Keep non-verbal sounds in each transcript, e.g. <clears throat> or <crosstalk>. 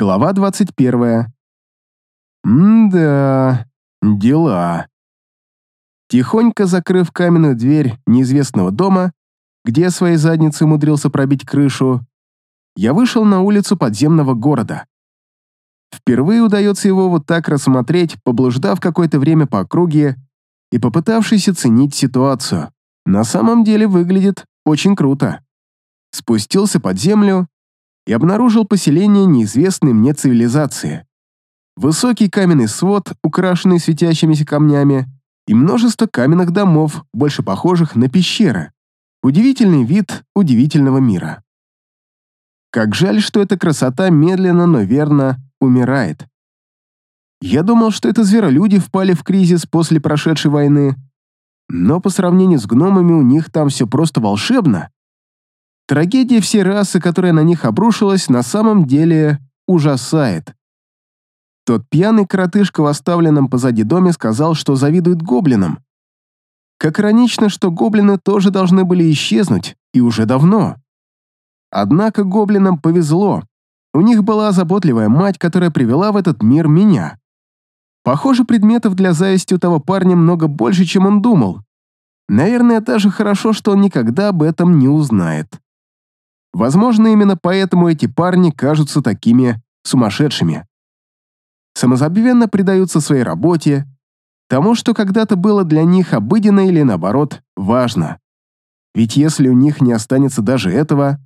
Глава 21. М-да, дела. Тихонько закрыв каменную дверь неизвестного дома, где я своей задницей умудрился пробить крышу, я вышел на улицу подземного города. Впервые удается его вот так рассмотреть, поблуждав какое-то время по округе и попытавшись оценить ситуацию. На самом деле выглядит очень круто. Спустился под землю и обнаружил поселение неизвестной мне цивилизации. Высокий каменный свод, украшенный светящимися камнями, и множество каменных домов, больше похожих на пещеры. Удивительный вид удивительного мира. Как жаль, что эта красота медленно, но верно умирает. Я думал, что это зверолюди впали в кризис после прошедшей войны, но по сравнению с гномами у них там все просто волшебно. Трагедия всей расы, которая на них обрушилась, на самом деле ужасает. Тот пьяный коротышка в оставленном позади доме сказал, что завидует гоблинам. Как иронично, что гоблины тоже должны были исчезнуть, и уже давно. Однако гоблинам повезло. У них была заботливая мать, которая привела в этот мир меня. Похоже, предметов для зависти у того парня много больше, чем он думал. Наверное, даже хорошо, что он никогда об этом не узнает. Возможно, именно поэтому эти парни кажутся такими сумасшедшими. Самозабвенно предаются своей работе, тому, что когда-то было для них обыденно или, наоборот, важно. Ведь если у них не останется даже этого,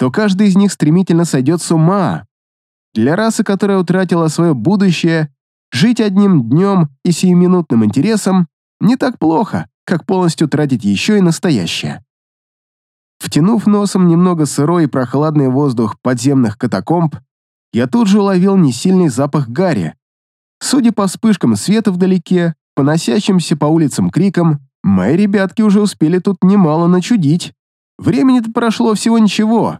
то каждый из них стремительно сойдет с ума. Для расы, которая утратила свое будущее, жить одним днем и сиюминутным интересом не так плохо, как полностью тратить еще и настоящее. Втянув носом немного сырой и прохладный воздух подземных катакомб, я тут же уловил несильный запах гари. Судя по вспышкам света вдалеке, по носящимся по улицам крикам, мои ребятки уже успели тут немало начудить. Времени-то прошло всего ничего,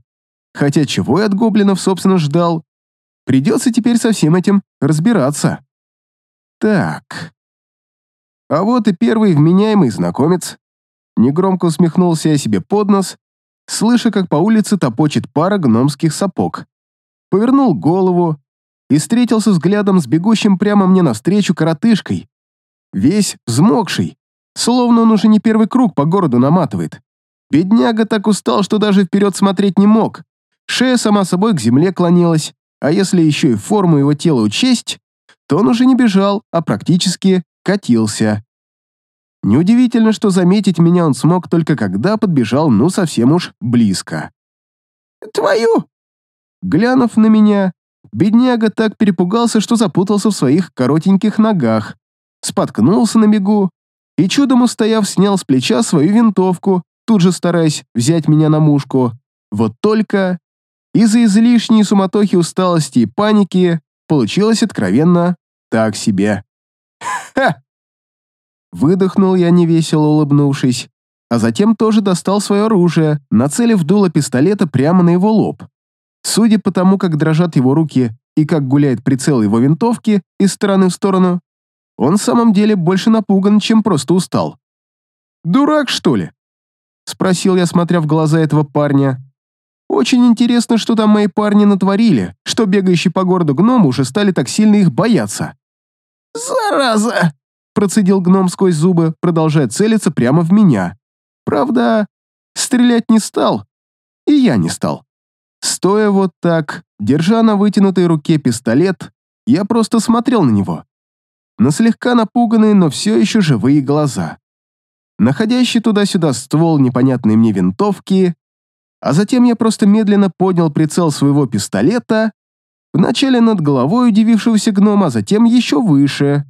Хотя чего я от гоблинов, собственно, ждал? Придется теперь со всем этим разбираться. Так. А вот и первый вменяемый знакомец. Негромко усмехнулся я себе под нос, слыша, как по улице топочет пара гномских сапог. Повернул голову и встретился взглядом с бегущим прямо мне навстречу коротышкой. Весь взмокший, словно он уже не первый круг по городу наматывает. Бедняга так устал, что даже вперед смотреть не мог. Шея сама собой к земле клонилась, а если еще и форму его тела учесть, то он уже не бежал, а практически катился. Неудивительно, что заметить меня он смог только когда подбежал ну совсем уж близко. «Твою!» Глянув на меня, бедняга так перепугался, что запутался в своих коротеньких ногах, споткнулся на бегу и, чудом устояв, снял с плеча свою винтовку, тут же стараясь взять меня на мушку. Вот только из-за излишней суматохи усталости и паники получилось откровенно так себе. Ха! Выдохнул я невесело улыбнувшись, а затем тоже достал свое оружие, нацелив дуло пистолета прямо на его лоб. Судя по тому, как дрожат его руки и как гуляет прицел его винтовки из стороны в сторону, он в самом деле больше напуган, чем просто устал. «Дурак, что ли?» — спросил я, смотря в глаза этого парня. Очень интересно, что там мои парни натворили, что бегающие по городу гномы уже стали так сильно их бояться. «Зараза!» – процедил гном сквозь зубы, продолжая целиться прямо в меня. Правда, стрелять не стал, и я не стал. Стоя вот так, держа на вытянутой руке пистолет, я просто смотрел на него. На слегка напуганные, но все еще живые глаза. Находящий туда-сюда ствол непонятной мне винтовки а затем я просто медленно поднял прицел своего пистолета, вначале над головой удивившегося гнома, а затем еще выше.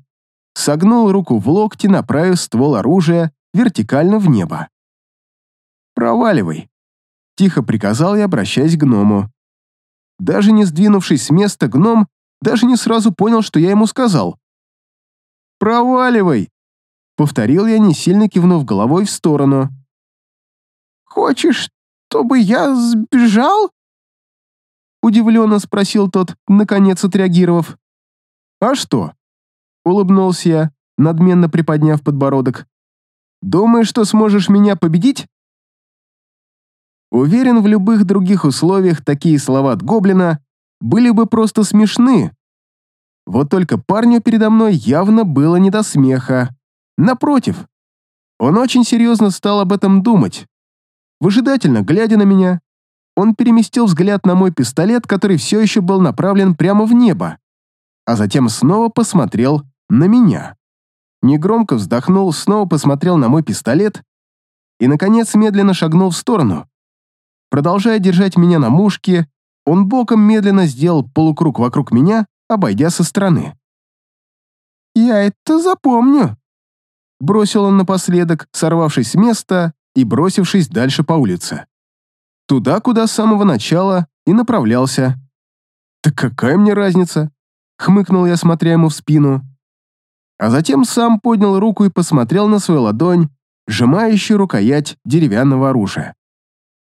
Согнул руку в локте, направив ствол оружия вертикально в небо. «Проваливай», — тихо приказал я, обращаясь к гному. Даже не сдвинувшись с места, гном даже не сразу понял, что я ему сказал. «Проваливай!» — повторил я, не сильно кивнув головой в сторону. «Хочешь чтобы я сбежал?» Удивленно спросил тот, наконец отреагировав. «А что?» — улыбнулся я, надменно приподняв подбородок. «Думаешь, что сможешь меня победить?» Уверен, в любых других условиях такие слова от гоблина были бы просто смешны. Вот только парню передо мной явно было не до смеха. Напротив, он очень серьезно стал об этом думать. Выжидательно, глядя на меня, он переместил взгляд на мой пистолет, который все еще был направлен прямо в небо, а затем снова посмотрел на меня. Негромко вздохнул, снова посмотрел на мой пистолет и, наконец, медленно шагнул в сторону. Продолжая держать меня на мушке, он боком медленно сделал полукруг вокруг меня, обойдя со стороны. «Я это запомню», — бросил он напоследок, сорвавшись с места и бросившись дальше по улице. Туда, куда с самого начала и направлялся. «Так какая мне разница?» — хмыкнул я, смотря ему в спину. А затем сам поднял руку и посмотрел на свою ладонь, сжимающую рукоять деревянного оружия.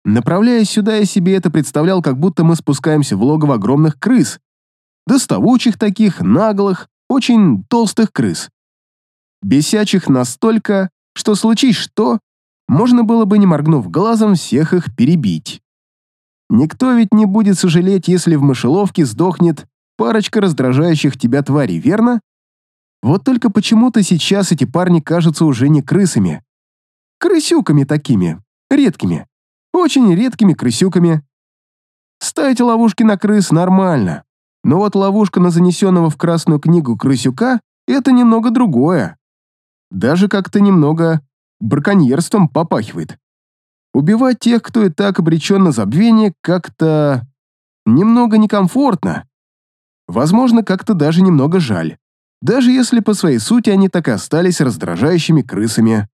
Направляясь сюда, я себе это представлял, как будто мы спускаемся в логово огромных крыс. Доставучих таких, наглых, очень толстых крыс. Бесячих настолько, что случись что, можно было бы, не моргнув глазом, всех их перебить. Никто ведь не будет сожалеть, если в мышеловке сдохнет парочка раздражающих тебя тварей, верно? Вот только почему-то сейчас эти парни кажутся уже не крысами. Крысюками такими, редкими. Очень редкими крысюками. Ставить ловушки на крыс нормально, но вот ловушка на занесенного в Красную книгу крысюка — это немного другое. Даже как-то немного браконьерством попахивает. Убивать тех, кто и так обречен на забвение, как-то... немного некомфортно. Возможно, как-то даже немного жаль. Даже если по своей сути они так и остались раздражающими крысами.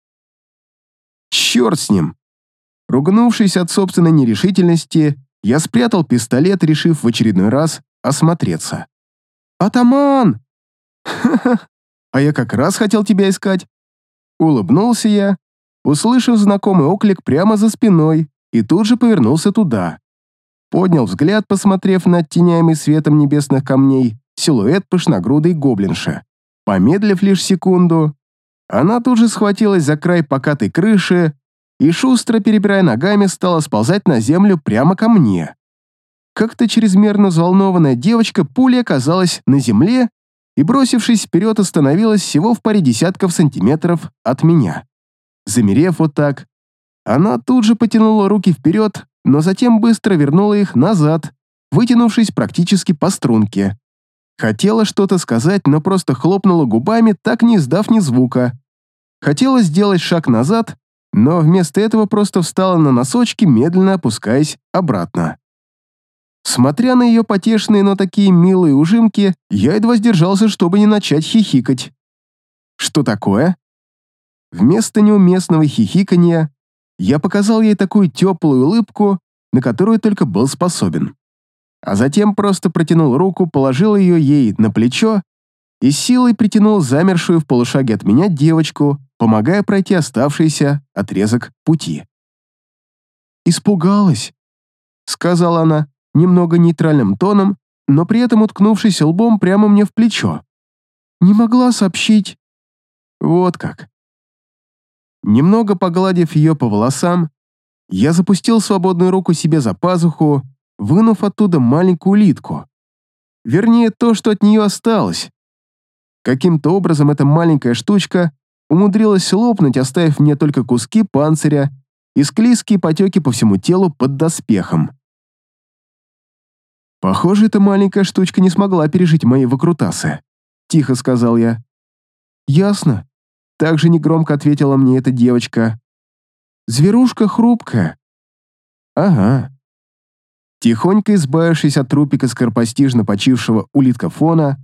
Черт с ним. Ругнувшись от собственной нерешительности, я спрятал пистолет, решив в очередной раз осмотреться. «Атаман!» «Ха-ха! <laughs> А я как раз хотел тебя искать!» Улыбнулся я, услышав знакомый оклик прямо за спиной, и тут же повернулся туда. Поднял взгляд, посмотрев на оттеняемый светом небесных камней силуэт пышногрудой гоблинши. Помедлив лишь секунду, она тут же схватилась за край покатой крыши и, шустро перебирая ногами, стала сползать на землю прямо ко мне. Как-то чрезмерно взволнованная девочка пулей оказалась на земле и, бросившись вперед, остановилась всего в паре десятков сантиметров от меня. Замерев вот так, она тут же потянула руки вперед, но затем быстро вернула их назад, вытянувшись практически по струнке. Хотела что-то сказать, но просто хлопнула губами, так не издав ни звука. Хотела сделать шаг назад, но вместо этого просто встала на носочки, медленно опускаясь обратно. Смотря на ее потешные, но такие милые ужимки, я едва сдержался, чтобы не начать хихикать. Что такое? Вместо неуместного хихикания я показал ей такую теплую улыбку, на которую только был способен. А затем просто протянул руку, положил ее ей на плечо и силой притянул замершую в полушаге от меня девочку, помогая пройти оставшийся отрезок пути. «Испугалась», — сказала она немного нейтральным тоном, но при этом уткнувшись лбом прямо мне в плечо. «Не могла сообщить». Вот как. Немного погладив ее по волосам, я запустил свободную руку себе за пазуху, вынув оттуда маленькую улитку. Вернее, то, что от нее осталось. Каким-то образом эта маленькая штучка умудрилась лопнуть, оставив мне только куски панциря и склизкие потеки по всему телу под доспехом. «Похоже, эта маленькая штучка не смогла пережить мои выкрутасы», — тихо сказал я. «Ясно», — также негромко ответила мне эта девочка. «Зверушка хрупкая». «Ага». Тихонько избавившись от трупика скоропостижно почившего улитка фона,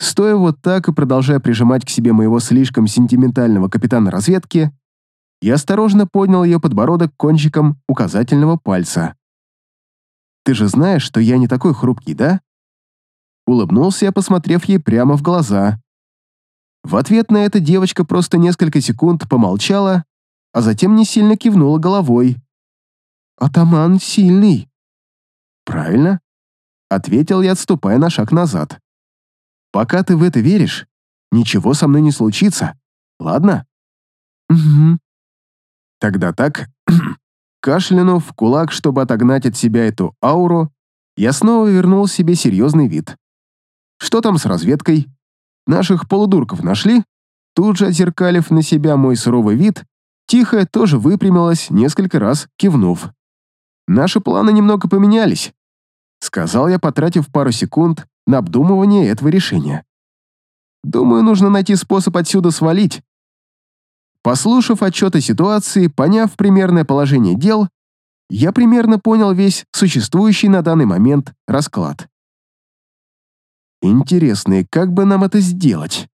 Стоя вот так и продолжая прижимать к себе моего слишком сентиментального капитана разведки, я осторожно поднял ее подбородок кончиком указательного пальца. «Ты же знаешь, что я не такой хрупкий, да?» Улыбнулся я, посмотрев ей прямо в глаза. В ответ на это девочка просто несколько секунд помолчала, а затем не сильно кивнула головой. «Атаман сильный». «Правильно», — ответил я, отступая на шаг назад. Пока ты в это веришь, ничего со мной не случится. Ладно? Угу. Тогда так. <clears throat> Кашлянув в кулак, чтобы отогнать от себя эту ауру, Я снова вернул себе серьезный вид. Что там с разведкой? Наших полудурков нашли? Тут же, отзеркалив на себя мой суровый вид, Тихая тоже выпрямилась, несколько раз кивнув. Наши планы немного поменялись, сказал я, потратив пару секунд на обдумывание этого решения. Думаю, нужно найти способ отсюда свалить. Послушав отчет о ситуации, поняв примерное положение дел, я примерно понял весь существующий на данный момент расклад. «Интересно, как бы нам это сделать?»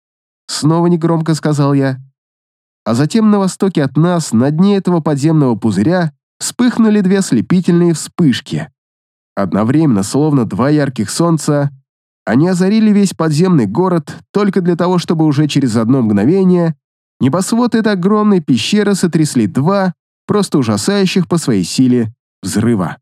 Снова негромко сказал я. А затем на востоке от нас, на дне этого подземного пузыря, вспыхнули две ослепительные вспышки. Одновременно, словно два ярких солнца, они озарили весь подземный город только для того, чтобы уже через одно мгновение небосвод этой огромной пещеры сотрясли два, просто ужасающих по своей силе, взрыва.